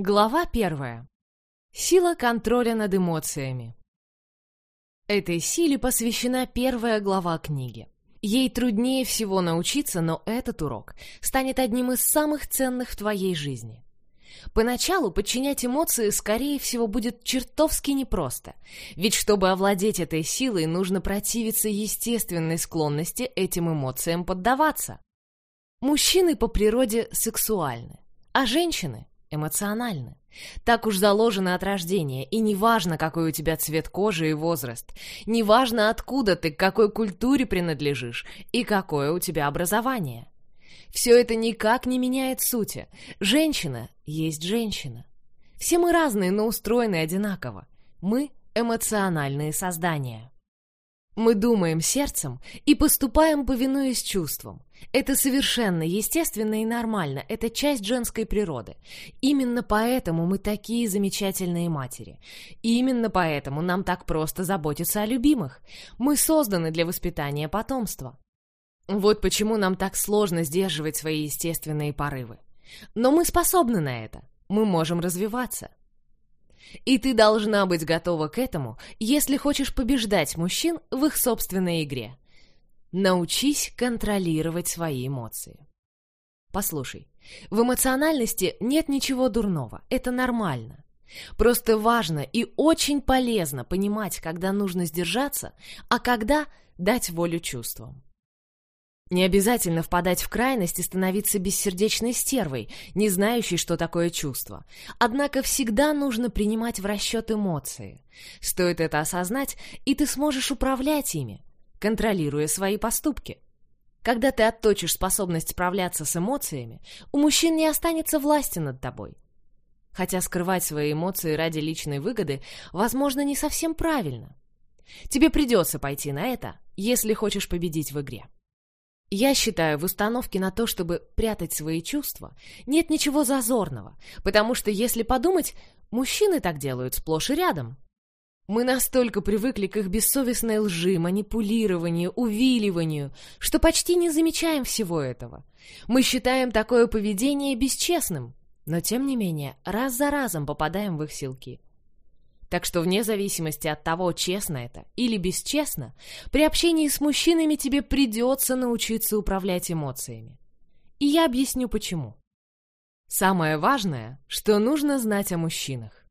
Глава первая. Сила контроля над эмоциями. Этой силе посвящена первая глава книги. Ей труднее всего научиться, но этот урок станет одним из самых ценных в твоей жизни. Поначалу подчинять эмоции, скорее всего, будет чертовски непросто, ведь чтобы овладеть этой силой, нужно противиться естественной склонности этим эмоциям поддаваться. Мужчины по природе сексуальны, а женщины эмоциональны. Так уж заложено от рождения, и неважно, какой у тебя цвет кожи и возраст, неважно, откуда ты, к какой культуре принадлежишь и какое у тебя образование. Все это никак не меняет сути. Женщина есть женщина. Все мы разные, но устроены одинаково. Мы — эмоциональные создания. Мы думаем сердцем и поступаем, повинуясь чувствам. Это совершенно естественно и нормально, это часть женской природы. Именно поэтому мы такие замечательные матери. Именно поэтому нам так просто заботиться о любимых. Мы созданы для воспитания потомства. Вот почему нам так сложно сдерживать свои естественные порывы. Но мы способны на это. Мы можем развиваться. И ты должна быть готова к этому, если хочешь побеждать мужчин в их собственной игре. Научись контролировать свои эмоции. Послушай, в эмоциональности нет ничего дурного, это нормально. Просто важно и очень полезно понимать, когда нужно сдержаться, а когда дать волю чувствам. Не обязательно впадать в крайность и становиться бессердечной стервой, не знающей, что такое чувство. Однако всегда нужно принимать в расчет эмоции. Стоит это осознать, и ты сможешь управлять ими, контролируя свои поступки. Когда ты отточишь способность справляться с эмоциями, у мужчин не останется власти над тобой. Хотя скрывать свои эмоции ради личной выгоды, возможно, не совсем правильно. Тебе придется пойти на это, если хочешь победить в игре. Я считаю, в установке на то, чтобы прятать свои чувства, нет ничего зазорного, потому что, если подумать, мужчины так делают сплошь и рядом. Мы настолько привыкли к их бессовестной лжи, манипулированию, увиливанию, что почти не замечаем всего этого. Мы считаем такое поведение бесчестным, но тем не менее раз за разом попадаем в их силки. Так что вне зависимости от того, честно это или бесчестно, при общении с мужчинами тебе придется научиться управлять эмоциями. И я объясню почему. Самое важное, что нужно знать о мужчинах.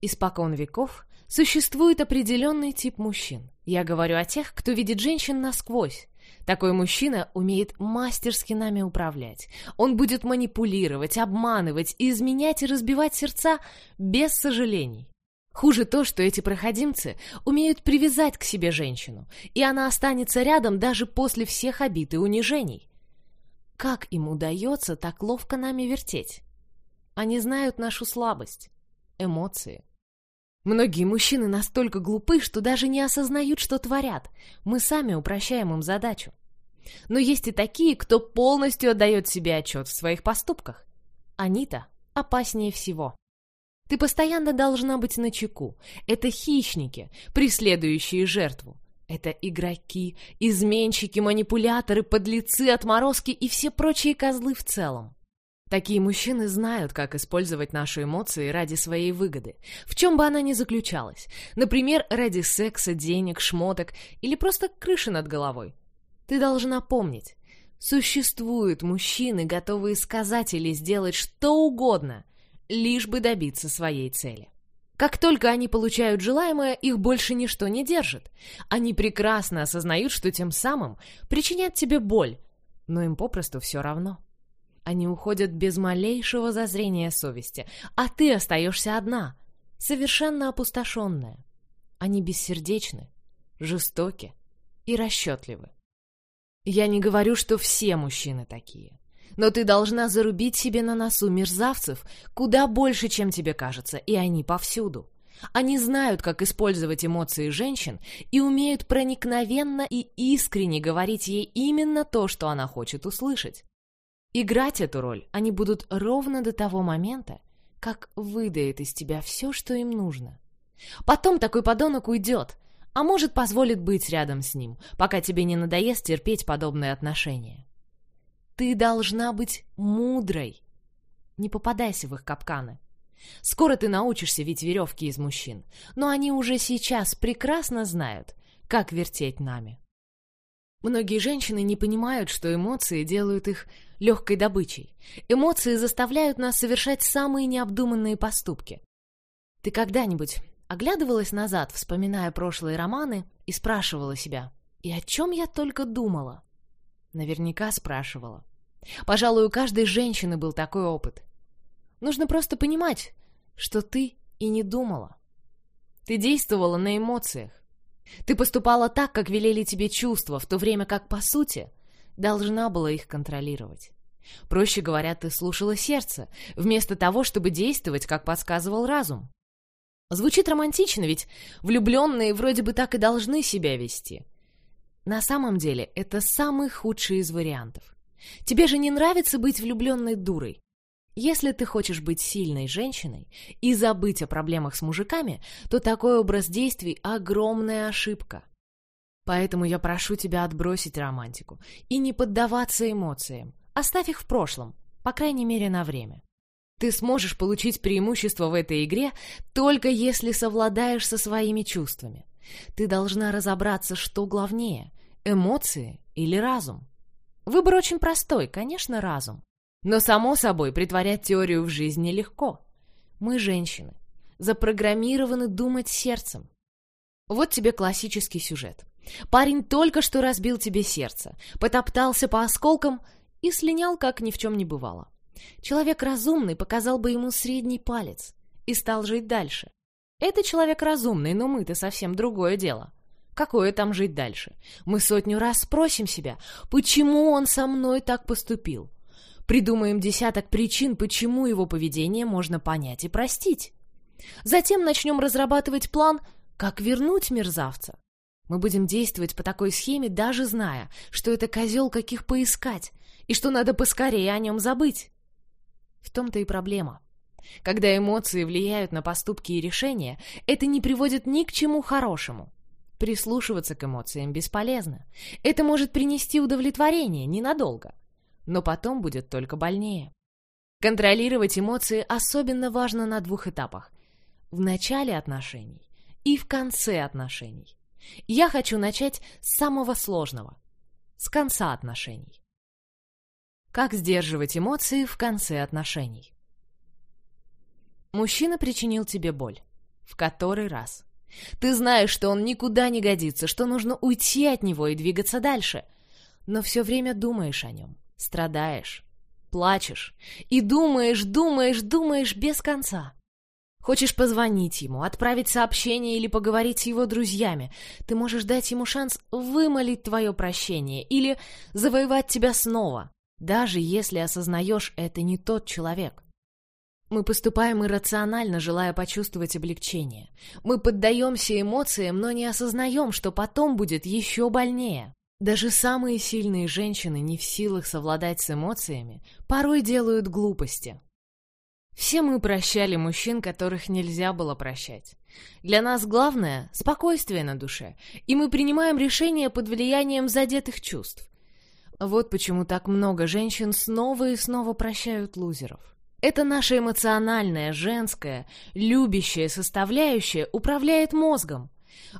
Испокон веков существует определенный тип мужчин. Я говорю о тех, кто видит женщин насквозь. Такой мужчина умеет мастерски нами управлять. Он будет манипулировать, обманывать, изменять и разбивать сердца без сожалений. Хуже то, что эти проходимцы умеют привязать к себе женщину, и она останется рядом даже после всех обид и унижений. Как им удается так ловко нами вертеть? Они знают нашу слабость, эмоции. Многие мужчины настолько глупы, что даже не осознают, что творят. Мы сами упрощаем им задачу. Но есть и такие, кто полностью отдает себе отчет в своих поступках. Они-то опаснее всего. Ты постоянно должна быть начеку. Это хищники, преследующие жертву. Это игроки, изменщики, манипуляторы, подлецы, отморозки и все прочие козлы в целом. Такие мужчины знают, как использовать наши эмоции ради своей выгоды, в чем бы она ни заключалась. Например, ради секса, денег, шмоток или просто крыши над головой. Ты должна помнить, существуют мужчины, готовые сказать или сделать что угодно – лишь бы добиться своей цели. Как только они получают желаемое, их больше ничто не держит. Они прекрасно осознают, что тем самым причинят тебе боль, но им попросту все равно. Они уходят без малейшего зазрения совести, а ты остаешься одна, совершенно опустошенная. Они бессердечны, жестоки и расчетливы. Я не говорю, что все мужчины такие но ты должна зарубить себе на носу мерзавцев куда больше, чем тебе кажется, и они повсюду. Они знают, как использовать эмоции женщин и умеют проникновенно и искренне говорить ей именно то, что она хочет услышать. Играть эту роль они будут ровно до того момента, как выдает из тебя все, что им нужно. Потом такой подонок уйдет, а может позволит быть рядом с ним, пока тебе не надоест терпеть подобные отношения. Ты должна быть мудрой. Не попадайся в их капканы. Скоро ты научишься ведь веревки из мужчин, но они уже сейчас прекрасно знают, как вертеть нами. Многие женщины не понимают, что эмоции делают их легкой добычей. Эмоции заставляют нас совершать самые необдуманные поступки. Ты когда-нибудь оглядывалась назад, вспоминая прошлые романы, и спрашивала себя, и о чем я только думала? Наверняка спрашивала. Пожалуй, у каждой женщины был такой опыт. Нужно просто понимать, что ты и не думала. Ты действовала на эмоциях. Ты поступала так, как велели тебе чувства, в то время как, по сути, должна была их контролировать. Проще говоря, ты слушала сердце, вместо того, чтобы действовать, как подсказывал разум. Звучит романтично, ведь влюбленные вроде бы так и должны себя вести. На самом деле, это самый худший из вариантов. Тебе же не нравится быть влюбленной дурой. Если ты хочешь быть сильной женщиной и забыть о проблемах с мужиками, то такой образ действий – огромная ошибка. Поэтому я прошу тебя отбросить романтику и не поддаваться эмоциям. Оставь их в прошлом, по крайней мере на время. Ты сможешь получить преимущество в этой игре только если совладаешь со своими чувствами. Ты должна разобраться, что главнее – эмоции или разум. Выбор очень простой, конечно, разум. Но, само собой, притворять теорию в жизнь нелегко. Мы, женщины, запрограммированы думать сердцем. Вот тебе классический сюжет. Парень только что разбил тебе сердце, потоптался по осколкам и слинял, как ни в чем не бывало. Человек разумный показал бы ему средний палец и стал жить дальше. Это человек разумный, но мы-то совсем другое дело. Какое там жить дальше? Мы сотню раз спросим себя, почему он со мной так поступил? Придумаем десяток причин, почему его поведение можно понять и простить. Затем начнем разрабатывать план, как вернуть мерзавца. Мы будем действовать по такой схеме, даже зная, что это козел, каких поискать, и что надо поскорее о нем забыть. В том-то и проблема. Когда эмоции влияют на поступки и решения, это не приводит ни к чему хорошему. Прислушиваться к эмоциям бесполезно. Это может принести удовлетворение ненадолго но потом будет только больнее. Контролировать эмоции особенно важно на двух этапах. В начале отношений и в конце отношений. Я хочу начать с самого сложного. С конца отношений. Как сдерживать эмоции в конце отношений? Мужчина причинил тебе боль. В который раз? Ты знаешь, что он никуда не годится, что нужно уйти от него и двигаться дальше. Но все время думаешь о нем страдаешь, плачешь и думаешь, думаешь, думаешь без конца. Хочешь позвонить ему, отправить сообщение или поговорить с его друзьями. Ты можешь дать ему шанс вымолить твое прощение или завоевать тебя снова, даже если осознаешь, это не тот человек. Мы поступаем иррационально, желая почувствовать облегчение. Мы поддаемся эмоциям, но не осознаем, что потом будет еще больнее. Даже самые сильные женщины не в силах совладать с эмоциями, порой делают глупости. Все мы прощали мужчин, которых нельзя было прощать. Для нас главное — спокойствие на душе, и мы принимаем решения под влиянием задетых чувств. Вот почему так много женщин снова и снова прощают лузеров. Это наша эмоциональная, женская, любящая составляющая управляет мозгом,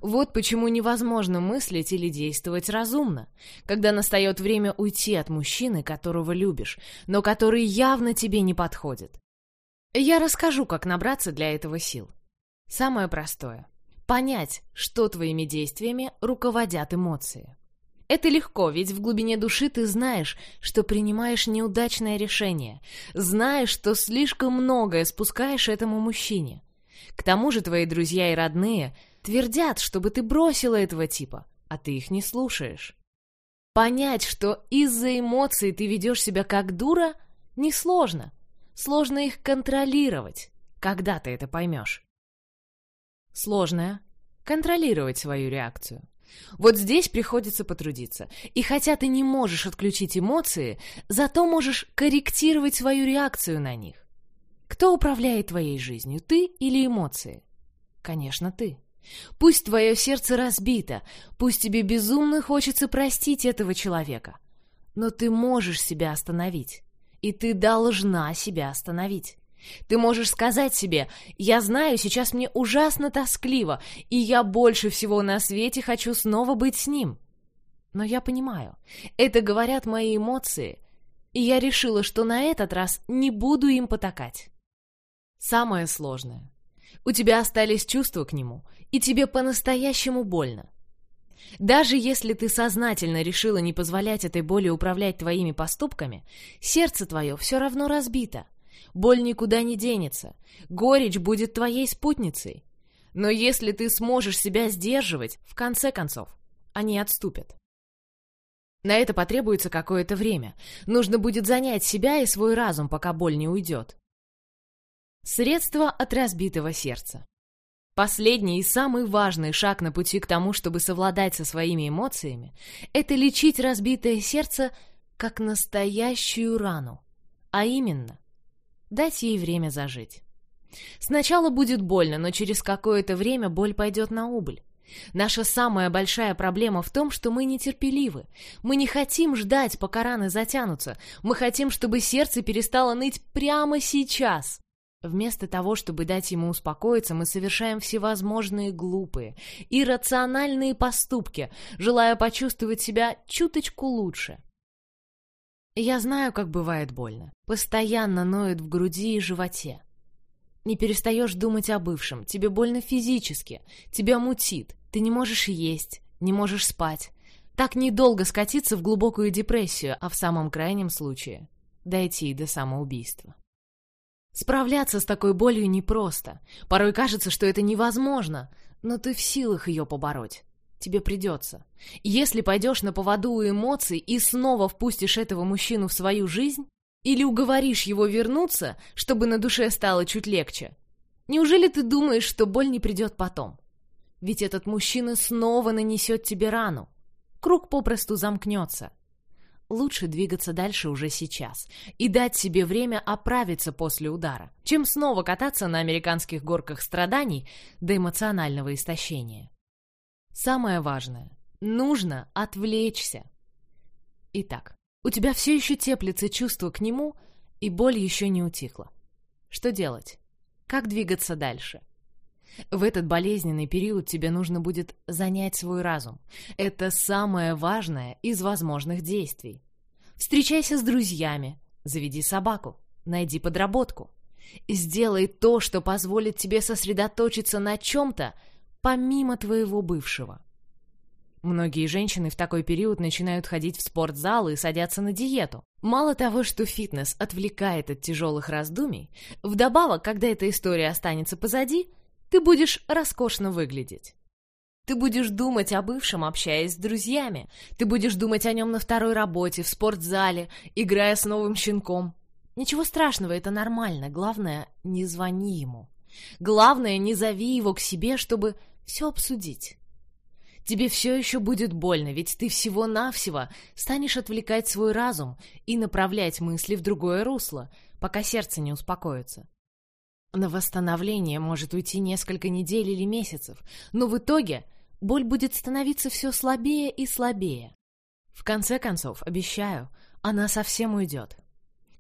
вот почему невозможно мыслить или действовать разумно, когда настает время уйти от мужчины, которого любишь, но который явно тебе не подходит. Я расскажу, как набраться для этого сил. Самое простое — понять, что твоими действиями руководят эмоции. Это легко, ведь в глубине души ты знаешь, что принимаешь неудачное решение, знаешь, что слишком многое спускаешь этому мужчине. К тому же твои друзья и родные Твердят, чтобы ты бросила этого типа, а ты их не слушаешь. Понять, что из-за эмоций ты ведешь себя как дура, несложно. Сложно их контролировать, когда ты это поймешь. Сложное — контролировать свою реакцию. Вот здесь приходится потрудиться. И хотя ты не можешь отключить эмоции, зато можешь корректировать свою реакцию на них. Кто управляет твоей жизнью, ты или эмоции? Конечно, ты. Пусть твое сердце разбито, пусть тебе безумно хочется простить этого человека. Но ты можешь себя остановить. И ты должна себя остановить. Ты можешь сказать себе «Я знаю, сейчас мне ужасно тоскливо, и я больше всего на свете хочу снова быть с ним». Но я понимаю, это говорят мои эмоции, и я решила, что на этот раз не буду им потакать. Самое сложное. У тебя остались чувства к нему, и тебе по-настоящему больно. Даже если ты сознательно решила не позволять этой боли управлять твоими поступками, сердце твое все равно разбито. Боль никуда не денется. Горечь будет твоей спутницей. Но если ты сможешь себя сдерживать, в конце концов, они отступят. На это потребуется какое-то время. Нужно будет занять себя и свой разум, пока боль не уйдет. Средство от разбитого сердца. Последний и самый важный шаг на пути к тому, чтобы совладать со своими эмоциями, это лечить разбитое сердце как настоящую рану, а именно дать ей время зажить. Сначала будет больно, но через какое-то время боль пойдет на убыль. Наша самая большая проблема в том, что мы нетерпеливы. Мы не хотим ждать, пока раны затянутся. Мы хотим, чтобы сердце перестало ныть прямо сейчас. Вместо того, чтобы дать ему успокоиться, мы совершаем всевозможные глупые, иррациональные поступки, желая почувствовать себя чуточку лучше. Я знаю, как бывает больно. Постоянно ноет в груди и животе. Не перестаешь думать о бывшем, тебе больно физически, тебя мутит, ты не можешь есть, не можешь спать. Так недолго скатиться в глубокую депрессию, а в самом крайнем случае дойти до самоубийства. Справляться с такой болью непросто. Порой кажется, что это невозможно, но ты в силах ее побороть. Тебе придется. Если пойдешь на поводу у эмоций и снова впустишь этого мужчину в свою жизнь, или уговоришь его вернуться, чтобы на душе стало чуть легче, неужели ты думаешь, что боль не придет потом? Ведь этот мужчина снова нанесет тебе рану. Круг попросту замкнется лучше двигаться дальше уже сейчас и дать себе время оправиться после удара, чем снова кататься на американских горках страданий до эмоционального истощения. Самое важное — нужно отвлечься. Итак, у тебя все еще теплится чувство к нему, и боль еще не утихла. Что делать? Как двигаться дальше? В этот болезненный период тебе нужно будет занять свой разум. Это самое важное из возможных действий. Встречайся с друзьями, заведи собаку, найди подработку. Сделай то, что позволит тебе сосредоточиться на чем-то, помимо твоего бывшего. Многие женщины в такой период начинают ходить в спортзал и садятся на диету. Мало того, что фитнес отвлекает от тяжелых раздумий, вдобавок, когда эта история останется позади, ты будешь роскошно выглядеть. Ты будешь думать о бывшем, общаясь с друзьями. Ты будешь думать о нем на второй работе, в спортзале, играя с новым щенком. Ничего страшного, это нормально. Главное, не звони ему. Главное, не зови его к себе, чтобы все обсудить. Тебе все еще будет больно, ведь ты всего-навсего станешь отвлекать свой разум и направлять мысли в другое русло, пока сердце не успокоится. На восстановление может уйти несколько недель или месяцев, но в итоге боль будет становиться все слабее и слабее. В конце концов, обещаю, она совсем уйдет.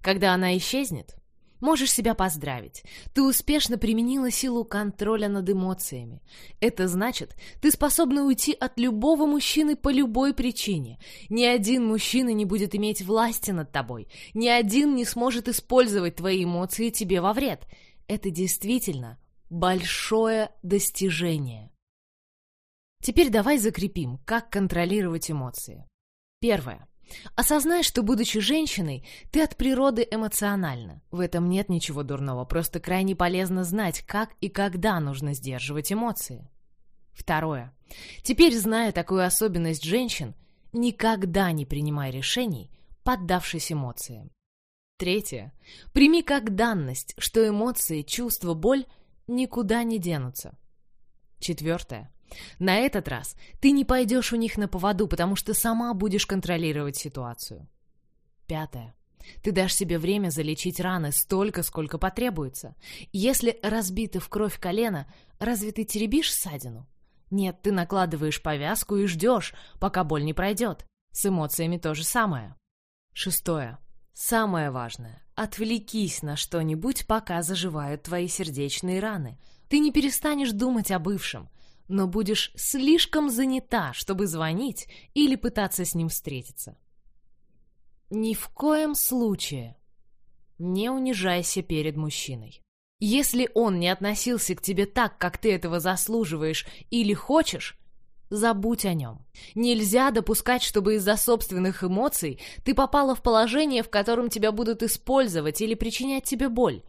Когда она исчезнет, можешь себя поздравить. Ты успешно применила силу контроля над эмоциями. Это значит, ты способна уйти от любого мужчины по любой причине. Ни один мужчина не будет иметь власти над тобой. Ни один не сможет использовать твои эмоции тебе во вред — это действительно большое достижение. Теперь давай закрепим, как контролировать эмоции. Первое. Осознай, что, будучи женщиной, ты от природы эмоциональна. В этом нет ничего дурного, просто крайне полезно знать, как и когда нужно сдерживать эмоции. Второе. Теперь, зная такую особенность женщин, никогда не принимай решений, поддавшись эмоциям. Третье. Прими как данность, что эмоции, чувства, боль никуда не денутся. Четвертое. На этот раз ты не пойдешь у них на поводу, потому что сама будешь контролировать ситуацию. Пятое. Ты дашь себе время залечить раны столько, сколько потребуется. Если разбито в кровь колено, разве ты теребишь ссадину? Нет, ты накладываешь повязку и ждешь, пока боль не пройдет. С эмоциями то же самое. Шестое. Самое важное Отвлекись на что-нибудь, пока заживают твои сердечные раны. Ты не перестанешь думать о бывшем, но будешь слишком занята, чтобы звонить или пытаться с ним встретиться. Ни в коем случае не унижайся перед мужчиной. Если он не относился к тебе так, как ты этого заслуживаешь или хочешь, Забудь о нем. Нельзя допускать, чтобы из-за собственных эмоций ты попала в положение, в котором тебя будут использовать или причинять тебе боль.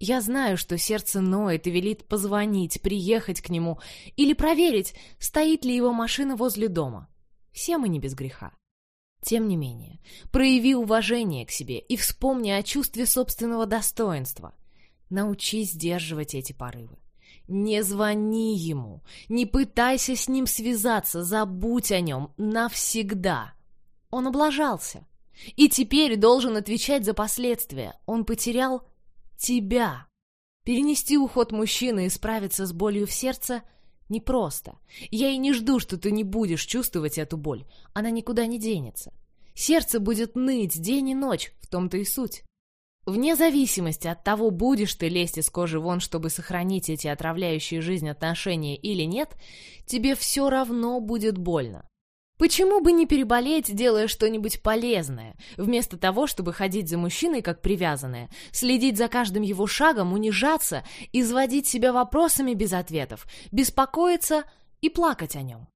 Я знаю, что сердце ноет и велит позвонить, приехать к нему или проверить, стоит ли его машина возле дома. Все мы не без греха. Тем не менее, прояви уважение к себе и вспомни о чувстве собственного достоинства. Научись сдерживать эти порывы. Не звони ему, не пытайся с ним связаться, забудь о нем навсегда. Он облажался. И теперь должен отвечать за последствия. Он потерял тебя. Перенести уход мужчины и справиться с болью в сердце непросто. Я и не жду, что ты не будешь чувствовать эту боль. Она никуда не денется. Сердце будет ныть день и ночь, в том-то и суть. Вне зависимости от того, будешь ты лезть из кожи вон, чтобы сохранить эти отравляющие жизнь отношения или нет, тебе все равно будет больно. Почему бы не переболеть, делая что-нибудь полезное, вместо того, чтобы ходить за мужчиной как привязанная, следить за каждым его шагом, унижаться, изводить себя вопросами без ответов, беспокоиться и плакать о нем?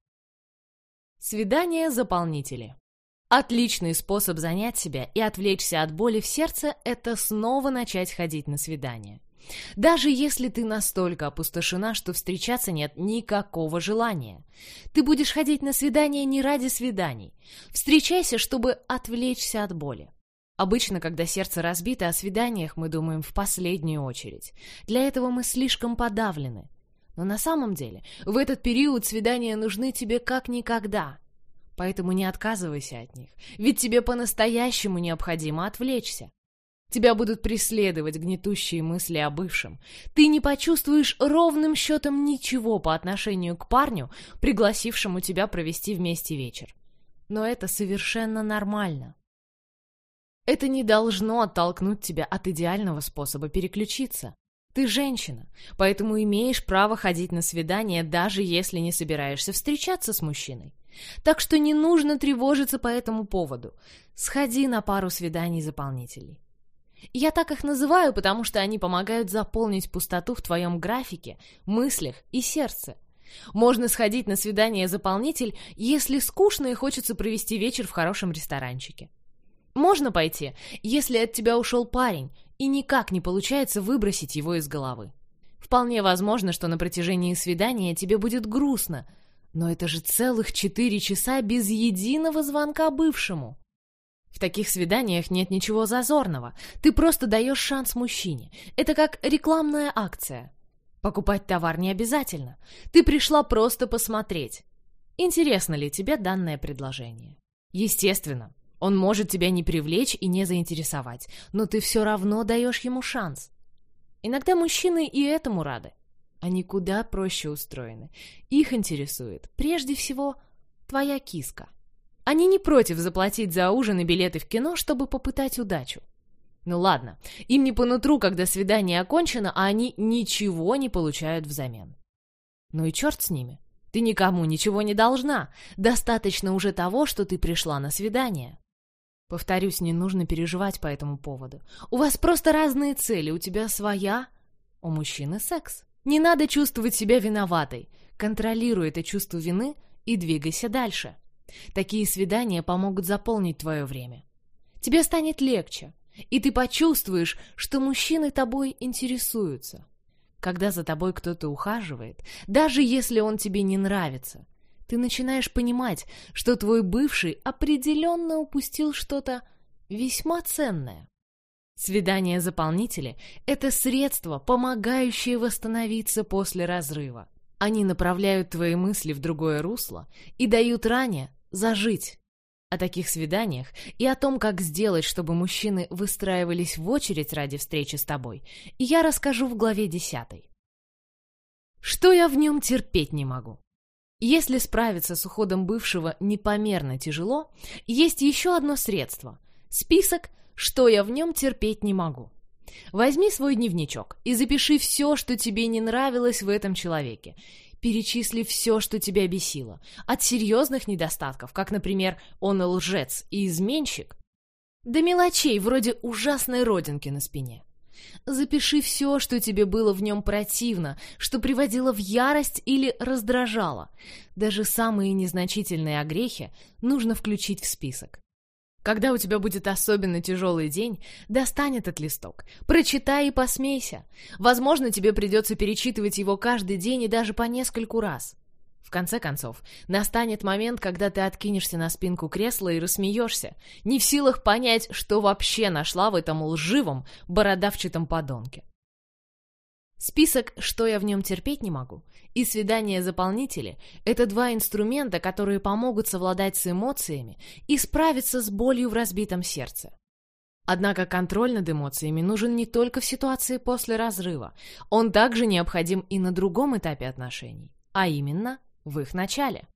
Свидание-заполнители Отличный способ занять себя и отвлечься от боли в сердце – это снова начать ходить на свидание. Даже если ты настолько опустошена, что встречаться нет никакого желания. Ты будешь ходить на свидание не ради свиданий. Встречайся, чтобы отвлечься от боли. Обычно, когда сердце разбито, о свиданиях мы думаем в последнюю очередь. Для этого мы слишком подавлены. Но на самом деле, в этот период свидания нужны тебе как никогда. Поэтому не отказывайся от них, ведь тебе по-настоящему необходимо отвлечься. Тебя будут преследовать гнетущие мысли о бывшем. Ты не почувствуешь ровным счетом ничего по отношению к парню, пригласившему тебя провести вместе вечер. Но это совершенно нормально. Это не должно оттолкнуть тебя от идеального способа переключиться. Ты женщина, поэтому имеешь право ходить на свидание, даже если не собираешься встречаться с мужчиной. Так что не нужно тревожиться по этому поводу. Сходи на пару свиданий заполнителей. Я так их называю, потому что они помогают заполнить пустоту в твоем графике, мыслях и сердце. Можно сходить на свидание заполнитель, если скучно и хочется провести вечер в хорошем ресторанчике. Можно пойти, если от тебя ушел парень, и никак не получается выбросить его из головы. Вполне возможно, что на протяжении свидания тебе будет грустно – но это же целых четыре часа без единого звонка бывшему. В таких свиданиях нет ничего зазорного. Ты просто даешь шанс мужчине. Это как рекламная акция. Покупать товар не обязательно. Ты пришла просто посмотреть. Интересно ли тебе данное предложение? Естественно, он может тебя не привлечь и не заинтересовать, но ты все равно даешь ему шанс. Иногда мужчины и этому рады. Они куда проще устроены. Их интересует, прежде всего, твоя киска. Они не против заплатить за ужин и билеты в кино, чтобы попытать удачу. Ну ладно, им не по нутру, когда свидание окончено, а они ничего не получают взамен. Ну и черт с ними. Ты никому ничего не должна. Достаточно уже того, что ты пришла на свидание. Повторюсь, не нужно переживать по этому поводу. У вас просто разные цели, у тебя своя, у мужчины секс. Не надо чувствовать себя виноватой. Контролируй это чувство вины и двигайся дальше. Такие свидания помогут заполнить твое время. Тебе станет легче, и ты почувствуешь, что мужчины тобой интересуются. Когда за тобой кто-то ухаживает, даже если он тебе не нравится, ты начинаешь понимать, что твой бывший определенно упустил что-то весьма ценное. Свидания-заполнители — это средство, помогающее восстановиться после разрыва. Они направляют твои мысли в другое русло и дают ране зажить. О таких свиданиях и о том, как сделать, чтобы мужчины выстраивались в очередь ради встречи с тобой, я расскажу в главе 10. Что я в нем терпеть не могу? Если справиться с уходом бывшего непомерно тяжело, есть еще одно средство — список что я в нем терпеть не могу. Возьми свой дневничок и запиши все, что тебе не нравилось в этом человеке. Перечисли все, что тебя бесило. От серьезных недостатков, как, например, он лжец и изменщик, до мелочей, вроде ужасной родинки на спине. Запиши все, что тебе было в нем противно, что приводило в ярость или раздражало. Даже самые незначительные огрехи нужно включить в список. Когда у тебя будет особенно тяжелый день, достань этот листок, прочитай и посмейся. Возможно, тебе придется перечитывать его каждый день и даже по нескольку раз. В конце концов, настанет момент, когда ты откинешься на спинку кресла и рассмеешься, не в силах понять, что вообще нашла в этом лживом, бородавчатом подонке. Список «Что я в нем терпеть не могу» и свидания-заполнители — это два инструмента, которые помогут совладать с эмоциями и справиться с болью в разбитом сердце. Однако контроль над эмоциями нужен не только в ситуации после разрыва, он также необходим и на другом этапе отношений, а именно в их начале.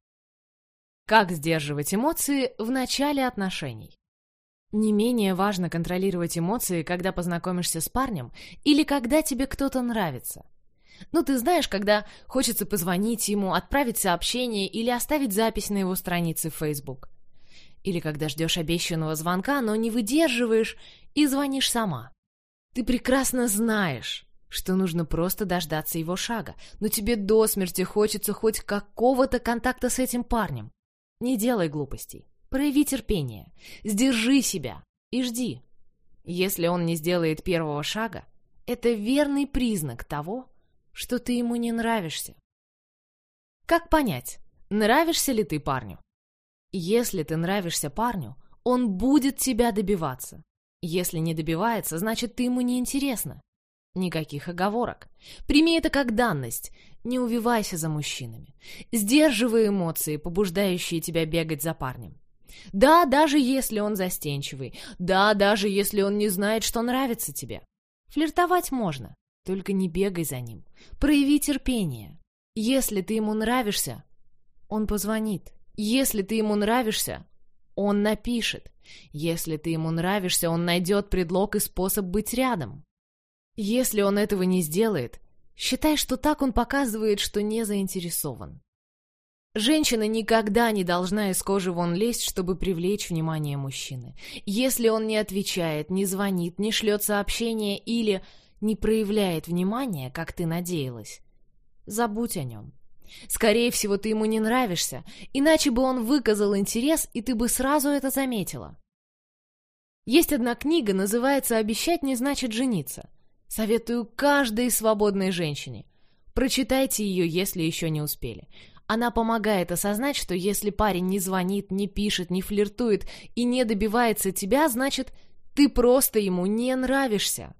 Как сдерживать эмоции в начале отношений? Не менее важно контролировать эмоции, когда познакомишься с парнем или когда тебе кто-то нравится. Ну, ты знаешь, когда хочется позвонить ему, отправить сообщение или оставить запись на его странице в Facebook. Или когда ждешь обещанного звонка, но не выдерживаешь и звонишь сама. Ты прекрасно знаешь, что нужно просто дождаться его шага, но тебе до смерти хочется хоть какого-то контакта с этим парнем. Не делай глупостей. Прояви терпение, сдержи себя и жди. Если он не сделает первого шага, это верный признак того, что ты ему не нравишься. Как понять, нравишься ли ты парню? Если ты нравишься парню, он будет тебя добиваться. Если не добивается, значит, ты ему не интересна. Никаких оговорок. Прими это как данность. Не увивайся за мужчинами. Сдерживай эмоции, побуждающие тебя бегать за парнем. Да, даже если он застенчивый. Да, даже если он не знает, что нравится тебе. Флиртовать можно, только не бегай за ним. Прояви терпение. Если ты ему нравишься, он позвонит. Если ты ему нравишься, он напишет. Если ты ему нравишься, он найдет предлог и способ быть рядом. Если он этого не сделает, считай, что так он показывает, что не заинтересован. Женщина никогда не должна из кожи вон лезть, чтобы привлечь внимание мужчины. Если он не отвечает, не звонит, не шлет сообщения или не проявляет внимания, как ты надеялась, забудь о нем. Скорее всего, ты ему не нравишься, иначе бы он выказал интерес, и ты бы сразу это заметила. Есть одна книга, называется «Обещать не значит жениться». Советую каждой свободной женщине. Прочитайте ее, если еще не успели. Она помогает осознать, что если парень не звонит, не пишет, не флиртует и не добивается тебя, значит, ты просто ему не нравишься.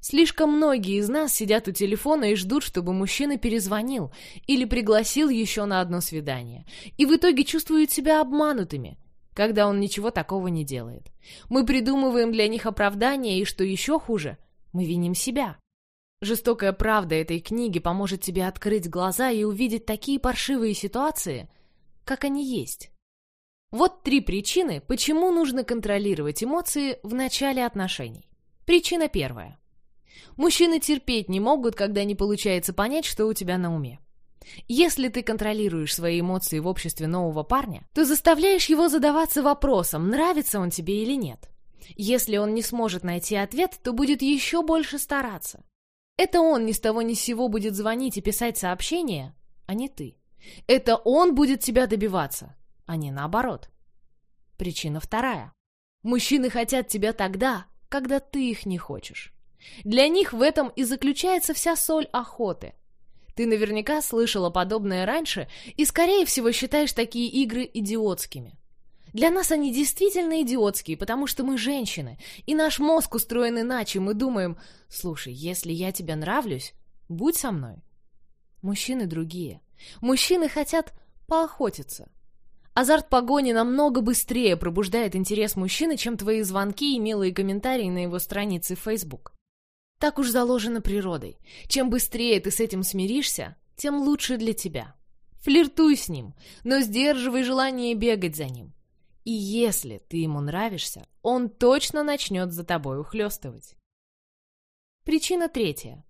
Слишком многие из нас сидят у телефона и ждут, чтобы мужчина перезвонил или пригласил еще на одно свидание, и в итоге чувствуют себя обманутыми, когда он ничего такого не делает. Мы придумываем для них оправдания, и что еще хуже, мы виним себя. Жестокая правда этой книги поможет тебе открыть глаза и увидеть такие паршивые ситуации, как они есть. Вот три причины, почему нужно контролировать эмоции в начале отношений. Причина первая. Мужчины терпеть не могут, когда не получается понять, что у тебя на уме. Если ты контролируешь свои эмоции в обществе нового парня, то заставляешь его задаваться вопросом, нравится он тебе или нет. Если он не сможет найти ответ, то будет еще больше стараться. Это он ни с того ни с сего будет звонить и писать сообщения, а не ты. Это он будет тебя добиваться, а не наоборот. Причина вторая. Мужчины хотят тебя тогда, когда ты их не хочешь. Для них в этом и заключается вся соль охоты. Ты наверняка слышала подобное раньше и, скорее всего, считаешь такие игры идиотскими. Для нас они действительно идиотские, потому что мы женщины, и наш мозг устроен иначе. Мы думаем, слушай, если я тебе нравлюсь, будь со мной. Мужчины другие. Мужчины хотят поохотиться. Азарт погони намного быстрее пробуждает интерес мужчины, чем твои звонки и милые комментарии на его странице в Facebook. Так уж заложено природой. Чем быстрее ты с этим смиришься, тем лучше для тебя. Флиртуй с ним, но сдерживай желание бегать за ним. И если ты ему нравишься, он точно начнет за тобой ухлёстывать. Причина третья.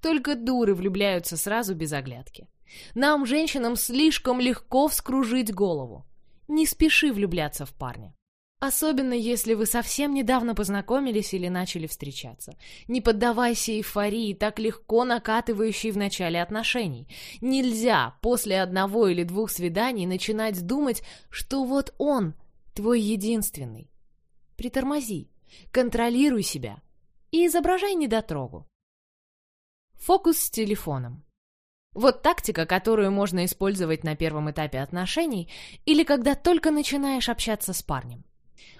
Только дуры влюбляются сразу без оглядки. Нам, женщинам, слишком легко вскружить голову. Не спеши влюбляться в парня. Особенно, если вы совсем недавно познакомились или начали встречаться. Не поддавайся эйфории, так легко накатывающей в начале отношений. Нельзя после одного или двух свиданий начинать думать, что вот он, твой единственный. Притормози, контролируй себя и изображай недотрогу. Фокус с телефоном. Вот тактика, которую можно использовать на первом этапе отношений или когда только начинаешь общаться с парнем.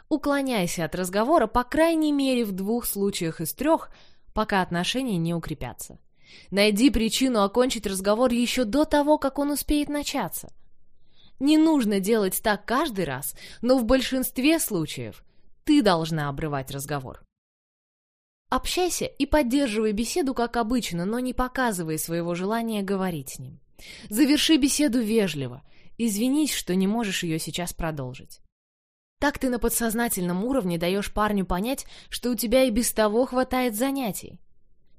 Уклоняйся от разговора по крайней мере в двух случаях из трех, пока отношения не укрепятся. Найди причину окончить разговор еще до того, как он успеет начаться. Не нужно делать так каждый раз, но в большинстве случаев ты должна обрывать разговор. Общайся и поддерживай беседу, как обычно, но не показывай своего желания говорить с ним. Заверши беседу вежливо. Извинись, что не можешь ее сейчас продолжить. Так ты на подсознательном уровне даешь парню понять, что у тебя и без того хватает занятий.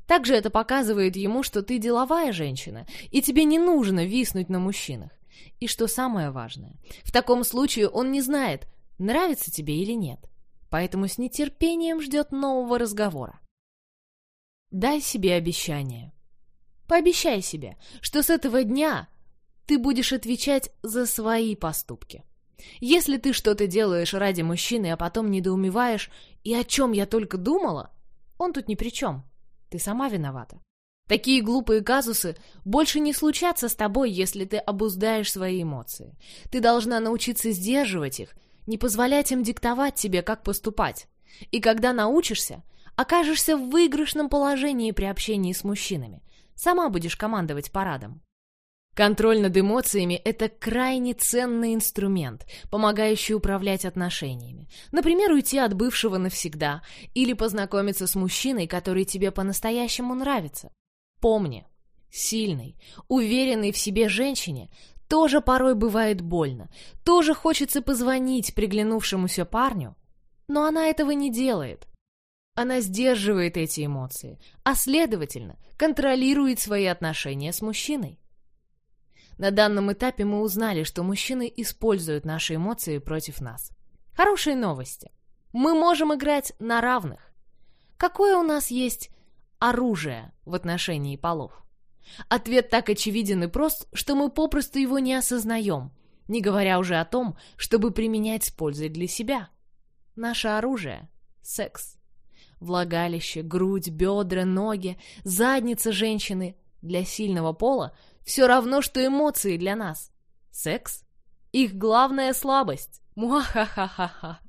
Также это показывает ему, что ты деловая женщина, и тебе не нужно виснуть на мужчинах. И что самое важное, в таком случае он не знает, нравится тебе или нет. Поэтому с нетерпением ждет нового разговора. Дай себе обещание. Пообещай себе, что с этого дня ты будешь отвечать за свои поступки. Если ты что-то делаешь ради мужчины, а потом недоумеваешь, и о чем я только думала, он тут ни при чем. Ты сама виновата. Такие глупые казусы больше не случатся с тобой, если ты обуздаешь свои эмоции. Ты должна научиться сдерживать их, не позволять им диктовать тебе, как поступать. И когда научишься, окажешься в выигрышном положении при общении с мужчинами. Сама будешь командовать парадом. Контроль над эмоциями – это крайне ценный инструмент, помогающий управлять отношениями. Например, уйти от бывшего навсегда или познакомиться с мужчиной, который тебе по-настоящему нравится. Помни, сильной, уверенной в себе женщине тоже порой бывает больно, тоже хочется позвонить приглянувшемуся парню, но она этого не делает. Она сдерживает эти эмоции, а следовательно, контролирует свои отношения с мужчиной. На данном этапе мы узнали, что мужчины используют наши эмоции против нас. Хорошие новости. Мы можем играть на равных. Какое у нас есть оружие в отношении полов? Ответ так очевиден и прост, что мы попросту его не осознаем, не говоря уже о том, чтобы применять с пользой для себя. Наше оружие — секс. Влагалище, грудь, бедра, ноги, задница женщины для сильного пола все равно, что эмоции для нас. Секс — их главная слабость. Муахахахаха.